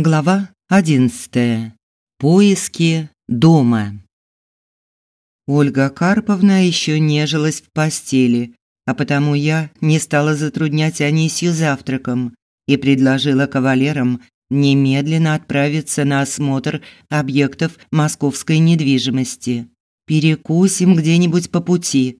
Глава 11. Поиски дома. Ольга Карповна еще нежилась в постели, а потому я не стала затруднять Анисью завтраком и предложила кавалерам немедленно отправиться на осмотр объектов московской недвижимости. Перекусим где-нибудь по пути.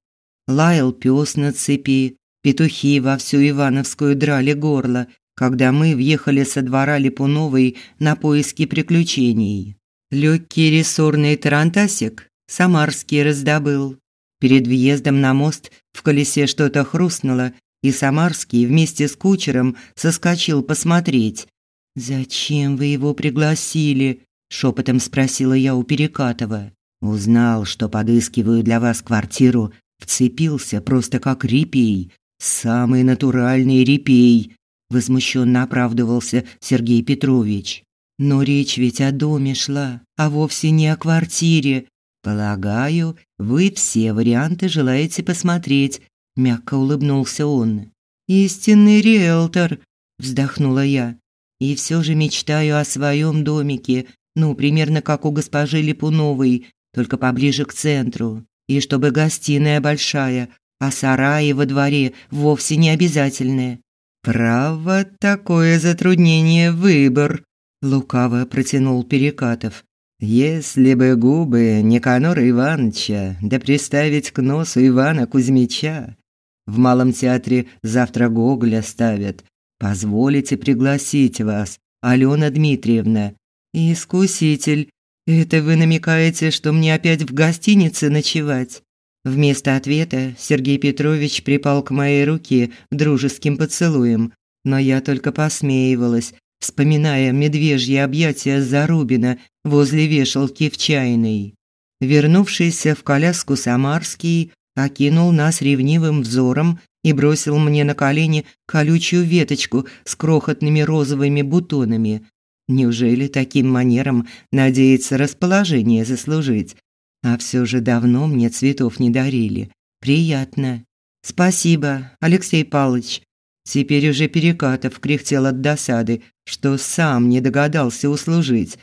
Лаял пес на цепи, петухи во всю Ивановскую драли горло, когда мы въехали со двора Липуновой на поиски приключений. Легкий рессорный тарантасик Самарский раздобыл. Перед въездом на мост в колесе что-то хрустнуло, и Самарский вместе с кучером соскочил посмотреть. «Зачем вы его пригласили?» – шепотом спросила я у Перекатова. Узнал, что подыскиваю для вас квартиру, вцепился просто как репей. Самый натуральный репей возмущенно оправдывался Сергей Петрович. Но речь ведь о доме шла, а вовсе не о квартире. Полагаю, вы все варианты желаете посмотреть, мягко улыбнулся он. Истинный риэлтор, вздохнула я. И все же мечтаю о своем домике, ну, примерно как у госпожи Липуновой, только поближе к центру, и чтобы гостиная большая, а сараи во дворе вовсе не обязательные. «Право, такое затруднение выбор», – лукаво протянул Перекатов. «Если бы губы Никанора Ивановича, да приставить к носу Ивана Кузьмича. В Малом театре завтра Гоголя ставят. Позволите пригласить вас, Алена Дмитриевна. Искуситель. Это вы намекаете, что мне опять в гостинице ночевать?» Вместо ответа Сергей Петрович припал к моей руке дружеским поцелуем, но я только посмеивалась, вспоминая медвежьи объятия Зарубина возле вешалки в чайной. Вернувшийся в коляску Самарский окинул нас ревнивым взором и бросил мне на колени колючую веточку с крохотными розовыми бутонами. Неужели таким манером надеется расположение заслужить? А все же давно мне цветов не дарили. Приятно. Спасибо, Алексей Павлович. Теперь уже Перекатов кряхтел от досады, что сам не догадался услужить.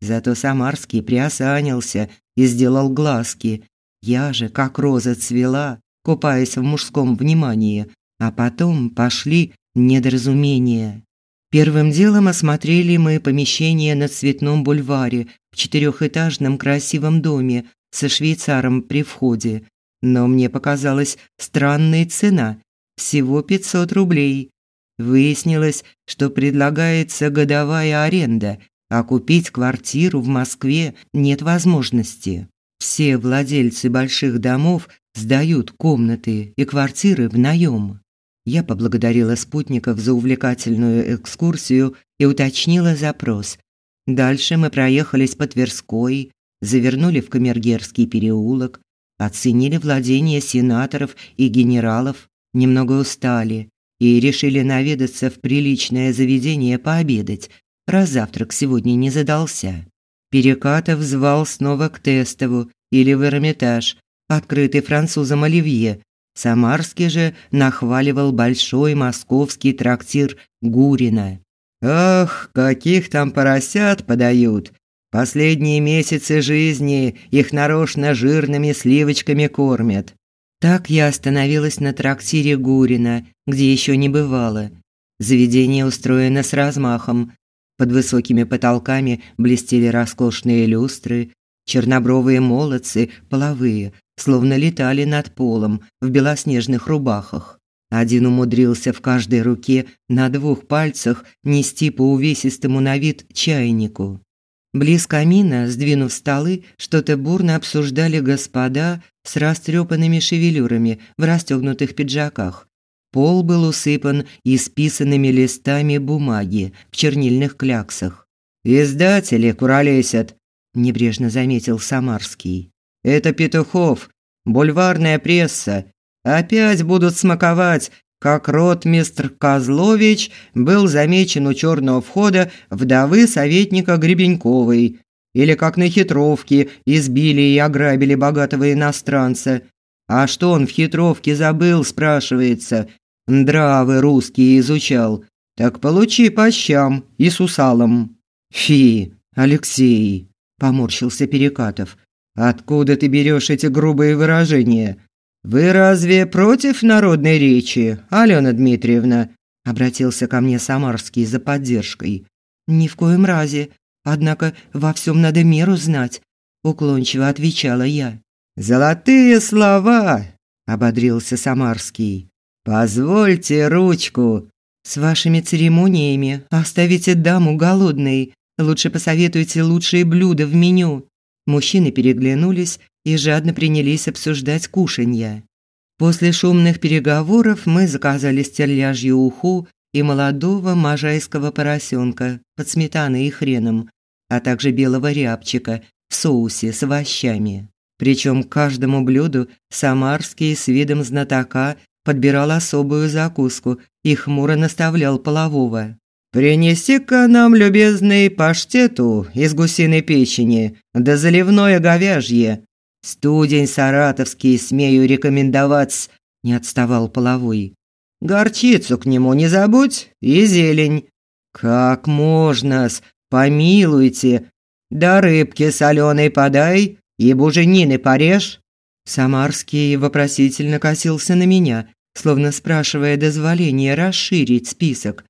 Зато Самарский приосанился и сделал глазки. Я же, как роза цвела, купаясь в мужском внимании, а потом пошли недоразумения. Первым делом осмотрели мы помещение на Цветном бульваре в четырехэтажном красивом доме со швейцаром при входе, но мне показалась странной цена всего 500 рублей. Выяснилось, что предлагается годовая аренда, а купить квартиру в Москве нет возможности. Все владельцы больших домов сдают комнаты и квартиры в наем. Я поблагодарила спутников за увлекательную экскурсию и уточнила запрос. Дальше мы проехались по Тверской, завернули в Камергерский переулок, оценили владения сенаторов и генералов, немного устали и решили наведаться в приличное заведение пообедать, раз завтрак сегодня не задался. Перекатов звал снова к Тестову или в Эрмитаж, открытый французом Оливье. Самарский же нахваливал большой московский трактир Гурина. «Ах, каких там поросят подают! Последние месяцы жизни их нарочно жирными сливочками кормят. Так я остановилась на трактире Гурина, где еще не бывало. Заведение устроено с размахом. Под высокими потолками блестели роскошные люстры, чернобровые молодцы, половые, словно летали над полом в белоснежных рубахах. Один умудрился в каждой руке на двух пальцах нести по увесистому на вид чайнику. Близ камина, сдвинув столы, что-то бурно обсуждали господа с растрепанными шевелюрами в расстегнутых пиджаках. Пол был усыпан исписанными листами бумаги в чернильных кляксах. «Издатели куролесят», – небрежно заметил Самарский. «Это Петухов, бульварная пресса. Опять будут смаковать как ротмистр Козлович был замечен у черного входа вдовы советника Гребеньковой, или как на хитровке избили и ограбили богатого иностранца. А что он в хитровке забыл, спрашивается. Дравы русские изучал. Так получи по щам и сусалам. Фи, Алексей, поморщился Перекатов. Откуда ты берешь эти грубые выражения? Вы разве против народной речи, Алена Дмитриевна? обратился ко мне Самарский за поддержкой. Ни в коем разе. Однако во всем надо меру знать, уклончиво отвечала я. Золотые слова, ободрился Самарский. Позвольте ручку. С вашими церемониями оставите даму голодной. Лучше посоветуйте лучшие блюда в меню. Мужчины переглянулись и жадно принялись обсуждать кушанья. После шумных переговоров мы заказали стерляжью уху и молодого можайского поросенка под сметаной и хреном, а также белого рябчика в соусе с овощами. Причем к каждому блюду Самарский с видом знатока подбирал особую закуску и хмуро наставлял полового. «Принеси-ка нам, любезный, паштету из гусиной печени, да заливное говяжье. Студень саратовский смею рекомендовать», – не отставал половой. «Горчицу к нему не забудь и зелень». «Как можно-с, помилуйте. Да рыбки соленой подай и буженины порежь». Самарский вопросительно косился на меня, словно спрашивая дозволения расширить список.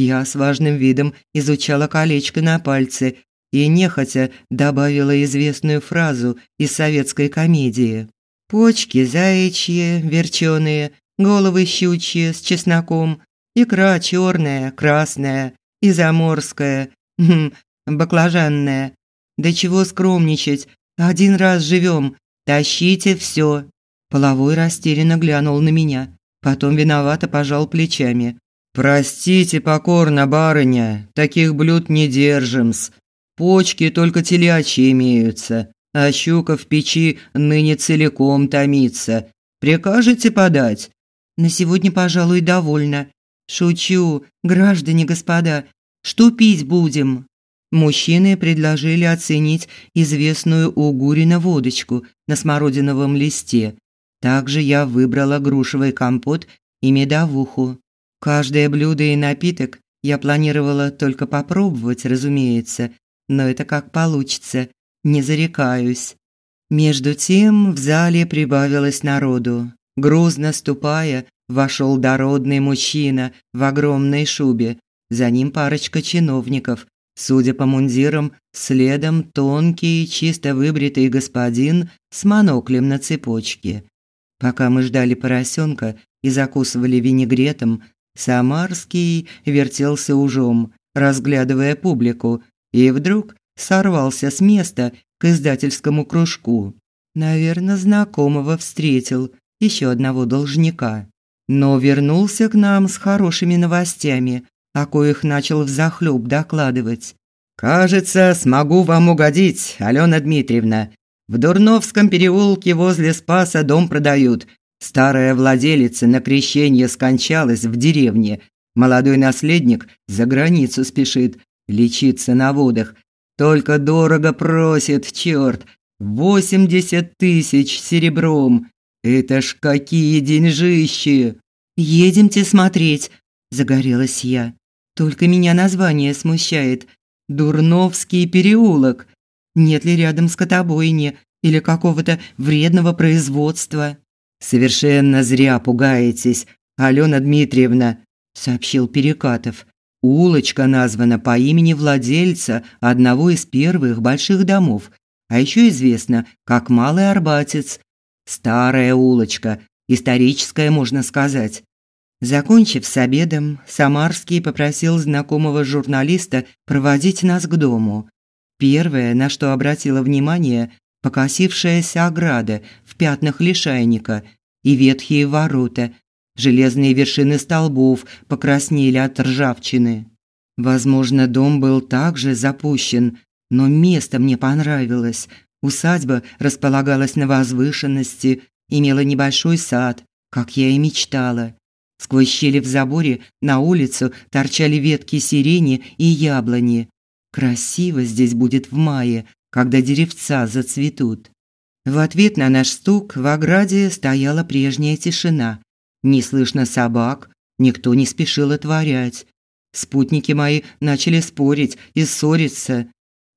Я с важным видом изучала колечко на пальце и нехотя добавила известную фразу из советской комедии. «Почки заячьи, верченые, головы щучьи с чесноком, икра черная, красная и заморская, хм, баклажанная. Да чего скромничать, один раз живем, тащите все. Половой растерянно глянул на меня, потом виновато пожал плечами. «Простите покорно, барыня, таких блюд не держим-с. Почки только телячьи имеются, а щука в печи ныне целиком томится. Прикажете подать?» «На сегодня, пожалуй, довольно. Шучу, граждане господа. Что пить будем?» Мужчины предложили оценить известную у Гурина водочку на смородиновом листе. Также я выбрала грушевый компот и медовуху. Каждое блюдо и напиток я планировала только попробовать, разумеется, но это как получится, не зарекаюсь. Между тем в зале прибавилось народу. Грузно ступая, вошел дородный мужчина в огромной шубе. За ним парочка чиновников, Судя по мундирам, следом тонкий, чисто выбритый господин с моноклем на цепочке. Пока мы ждали поросенка и закусывали винегретом, Самарский вертелся ужом, разглядывая публику, и вдруг сорвался с места к издательскому кружку. Наверное, знакомого встретил, еще одного должника. Но вернулся к нам с хорошими новостями, о коих начал взахлёб докладывать. «Кажется, смогу вам угодить, Алена Дмитриевна. В Дурновском переулке возле Спаса дом продают. Старая владелица на крещение скончалась в деревне. Молодой наследник за границу спешит, лечиться на водах. Только дорого просит, черт. Восемьдесят тысяч серебром. Это ж какие деньжищи!» «Едемте смотреть», – загорелась я. Только меня название смущает. Дурновский переулок. Нет ли рядом скотобойни или какого-то вредного производства? Совершенно зря пугаетесь, Алена Дмитриевна, сообщил Перекатов. Улочка названа по имени владельца одного из первых больших домов, а еще известна как Малый Арбатец. Старая улочка, историческая, можно сказать. Закончив с обедом, Самарский попросил знакомого журналиста проводить нас к дому. Первое, на что обратила внимание, покосившаяся ограда пятнах лишайника и ветхие ворота. Железные вершины столбов покраснели от ржавчины. Возможно, дом был также запущен, но место мне понравилось. Усадьба располагалась на возвышенности, имела небольшой сад, как я и мечтала. Сквозь щели в заборе на улицу торчали ветки сирени и яблони. Красиво здесь будет в мае, когда деревца зацветут. В ответ на наш стук в ограде стояла прежняя тишина. Не слышно собак, никто не спешил отворять. Спутники мои начали спорить и ссориться.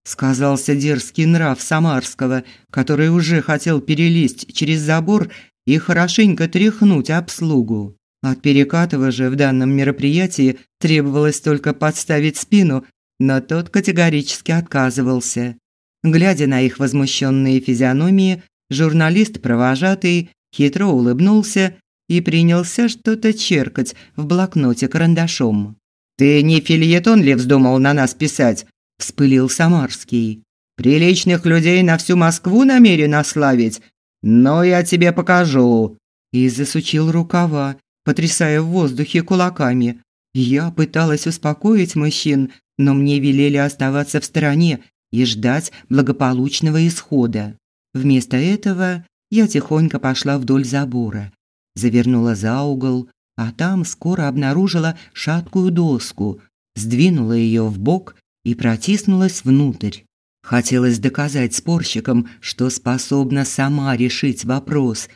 Сказался дерзкий нрав Самарского, который уже хотел перелезть через забор и хорошенько тряхнуть обслугу. От Перекатова же в данном мероприятии требовалось только подставить спину, но тот категорически отказывался. Глядя на их возмущенные физиономии, журналист-провожатый хитро улыбнулся и принялся что-то черкать в блокноте карандашом. «Ты не фильетон ли вздумал на нас писать?» – вспылил Самарский. «Приличных людей на всю Москву намерен ославить? Но я тебе покажу!» И засучил рукава, потрясая в воздухе кулаками. Я пыталась успокоить мужчин, но мне велели оставаться в стороне и ждать благополучного исхода. Вместо этого я тихонько пошла вдоль забора, завернула за угол, а там скоро обнаружила шаткую доску, сдвинула ее в бок и протиснулась внутрь. Хотелось доказать спорщикам, что способна сама решить вопрос,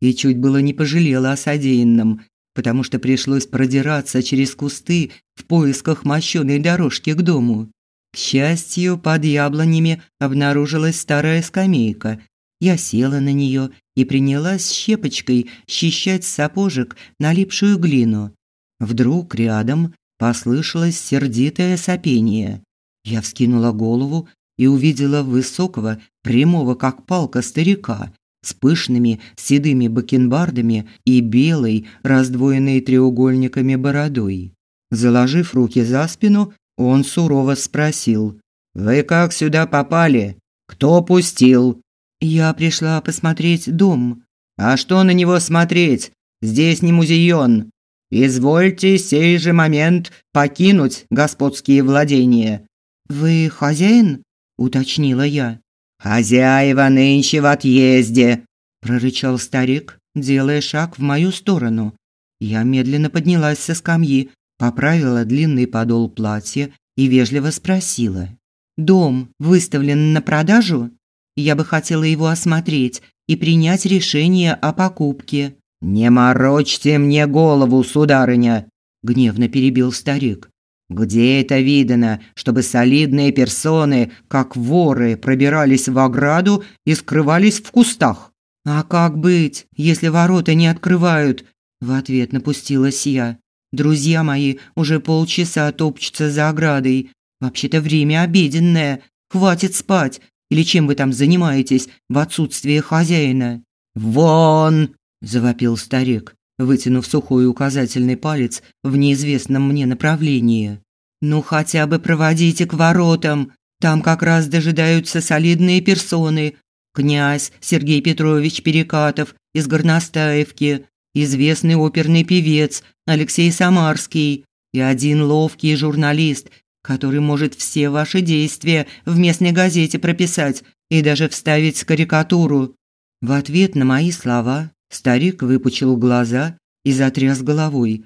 и чуть было не пожалела о содеянном, потому что пришлось продираться через кусты в поисках мощёной дорожки к дому. К счастью, под яблонями обнаружилась старая скамейка. Я села на нее и принялась щепочкой счищать сапожек налипшую глину. Вдруг рядом послышалось сердитое сопение. Я вскинула голову и увидела высокого, прямого как палка старика с пышными седыми бакенбардами и белой, раздвоенной треугольниками бородой. Заложив руки за спину, он сурово спросил: "Вы как сюда попали? Кто пустил?" "Я пришла посмотреть дом". "А что на него смотреть? Здесь не музеон. Извольте сей же момент покинуть господские владения". "Вы хозяин?" уточнила я. «Хозяева нынче в отъезде», – прорычал старик, делая шаг в мою сторону. Я медленно поднялась со скамьи, поправила длинный подол платья и вежливо спросила. «Дом выставлен на продажу? Я бы хотела его осмотреть и принять решение о покупке». «Не морочьте мне голову, сударыня!» – гневно перебил старик. «Где это видано, чтобы солидные персоны, как воры, пробирались в ограду и скрывались в кустах?» «А как быть, если ворота не открывают?» – в ответ напустилась я. Друзья мои уже полчаса топчутся за оградой. Вообще-то время обеденное. Хватит спать. Или чем вы там занимаетесь в отсутствие хозяина? Вон, завопил старик, вытянув сухой указательный палец в неизвестном мне направлении. Ну хотя бы проводите к воротам. Там как раз дожидаются солидные персоны. Князь Сергей Петрович Перекатов из Горностаевки, известный оперный певец Алексей Самарский и один ловкий журналист, который может все ваши действия в местной газете прописать и даже вставить карикатуру. В ответ на мои слова старик выпучил глаза и затряс головой.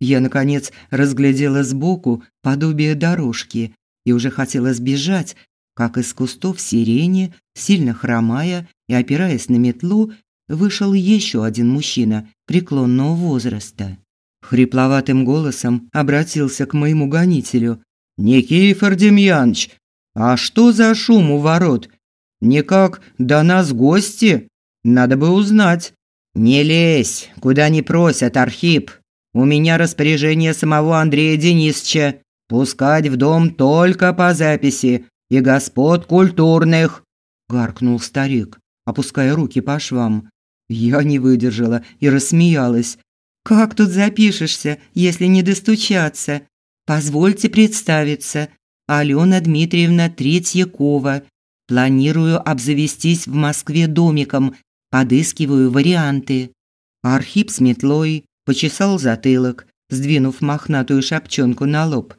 Я наконец разглядела сбоку подобие дорожки и уже хотела сбежать, как из кустов сирени, сильно хромая и опираясь на метлу, вышел еще один мужчина преклонного возраста. Хрипловатым голосом обратился к моему гонителю. «Никифор Демьяныч, а что за шум у ворот? Никак до нас гости? Надо бы узнать». «Не лезь, куда не просят, Архип. У меня распоряжение самого Андрея Денисовича. Пускать в дом только по записи и господ культурных», – гаркнул старик, опуская руки по швам. Я не выдержала и рассмеялась. Как тут запишешься, если не достучаться? Позвольте представиться. Алена Дмитриевна Третьякова. Планирую обзавестись в Москве домиком, подыскиваю варианты. Архип с метлой почесал затылок, сдвинув мохнатую шапчонку на лоб.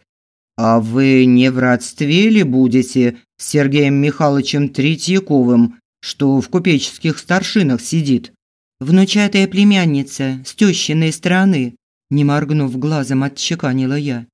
А вы не в родстве ли будете с Сергеем Михайловичем Третьяковым, что в купеческих старшинах сидит? Внучатая племянница с тещиной стороны, не моргнув глазом, отчеканила я.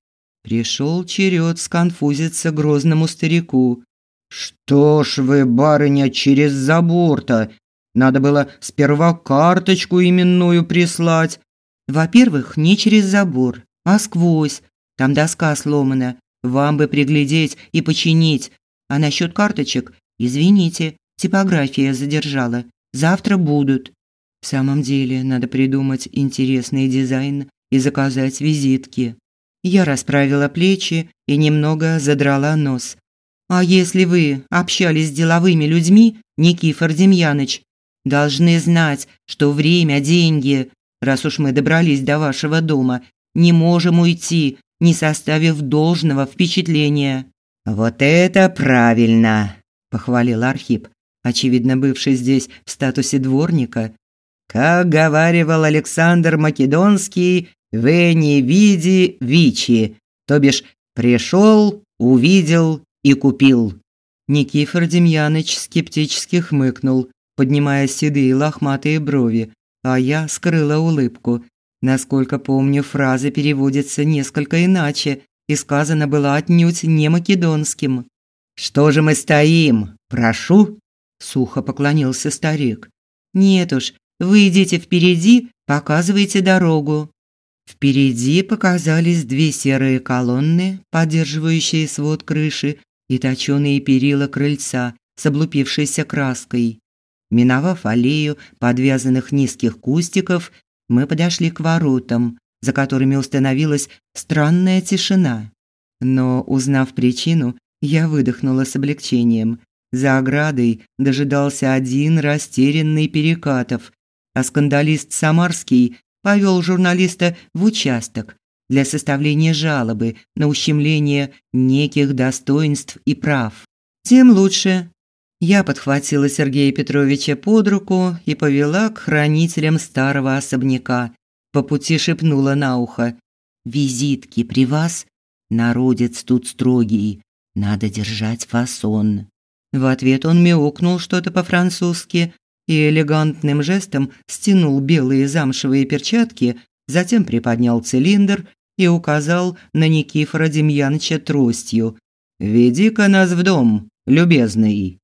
Пришел черед сконфузиться грозному старику. Что ж вы, барыня, через забор-то? Надо было сперва карточку именную прислать. Во-первых, не через забор, а сквозь. Там доска сломана. Вам бы приглядеть и починить. А насчет карточек, извините, типография задержала. Завтра будут. В самом деле, надо придумать интересный дизайн и заказать визитки. Я расправила плечи и немного задрала нос. А если вы общались с деловыми людьми, Никифор Демьяныч, должны знать, что время деньги. Раз уж мы добрались до вашего дома, не можем уйти, не составив должного впечатления. Вот это правильно, похвалил Архип, очевидно бывший здесь в статусе дворника. Как говаривал Александр Македонский, вы не види вичи, то бишь пришел, увидел и купил. Никифор Демьяныч скептически хмыкнул, поднимая седые лохматые брови, а я скрыла улыбку. Насколько помню, фраза переводится несколько иначе и сказана была отнюдь не македонским. «Что же мы стоим? Прошу!» – сухо поклонился старик. «Нет уж, вы идите впереди, показывайте дорогу». Впереди показались две серые колонны, поддерживающие свод крыши, и точёные перила крыльца с облупившейся краской. Миновав аллею подвязанных низких кустиков, мы подошли к воротам, за которыми установилась странная тишина. Но, узнав причину, я выдохнула с облегчением. За оградой дожидался один растерянный Перекатов, а скандалист Самарский повел журналиста в участок для составления жалобы на ущемление неких достоинств и прав. Тем лучше, я подхватила Сергея Петровича под руку и повела к хранителям старого особняка. По пути шепнула на ухо: "Визитки при вас? Народец тут строгий, надо держать фасон". В ответ он мяукнул что-то по-французски и элегантным жестом стянул белые замшевые перчатки, затем приподнял цилиндр и указал на Никифора Демьяновича тростью. «Веди-ка нас в дом, любезный».